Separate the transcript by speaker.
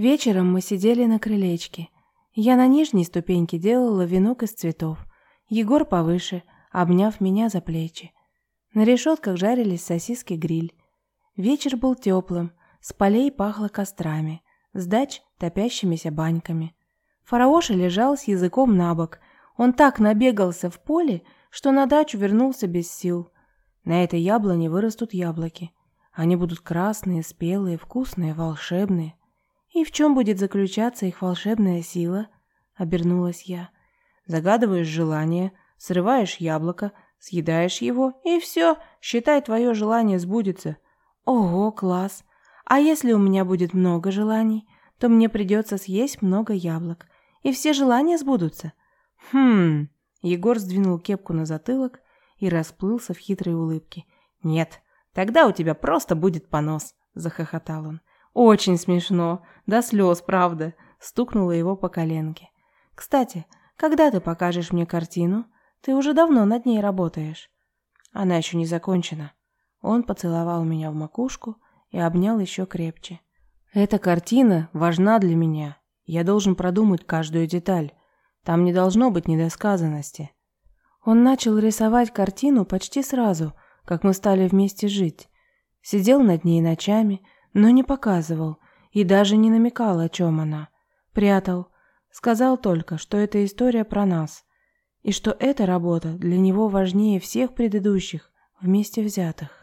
Speaker 1: Вечером мы сидели на крылечке. Я на нижней ступеньке делала венок из цветов. Егор повыше, обняв меня за плечи. На решетках жарились сосиски-гриль. Вечер был теплым, с полей пахло кострами, с дач – топящимися баньками. Фараоша лежал с языком на бок. Он так набегался в поле, что на дачу вернулся без сил. На этой яблоне вырастут яблоки. Они будут красные, спелые, вкусные, волшебные. И в чем будет заключаться их волшебная сила? Обернулась я. Загадываешь желание, срываешь яблоко, съедаешь его, и все, считай, твое желание сбудется. Ого, класс! А если у меня будет много желаний, то мне придется съесть много яблок, и все желания сбудутся. Хм... Егор сдвинул кепку на затылок и расплылся в хитрой улыбке. «Нет, тогда у тебя просто будет понос», — захохотал он. «Очень смешно, до слез, правда», — стукнула его по коленке. «Кстати, когда ты покажешь мне картину? Ты уже давно над ней работаешь». «Она еще не закончена». Он поцеловал меня в макушку и обнял еще крепче. «Эта картина важна для меня. Я должен продумать каждую деталь. Там не должно быть недосказанности». Он начал рисовать картину почти сразу, как мы стали вместе жить. Сидел над ней ночами, но не показывал и даже не намекал, о чем она. Прятал. Сказал только, что это история про нас, и что эта работа для него важнее всех предыдущих, вместе взятых.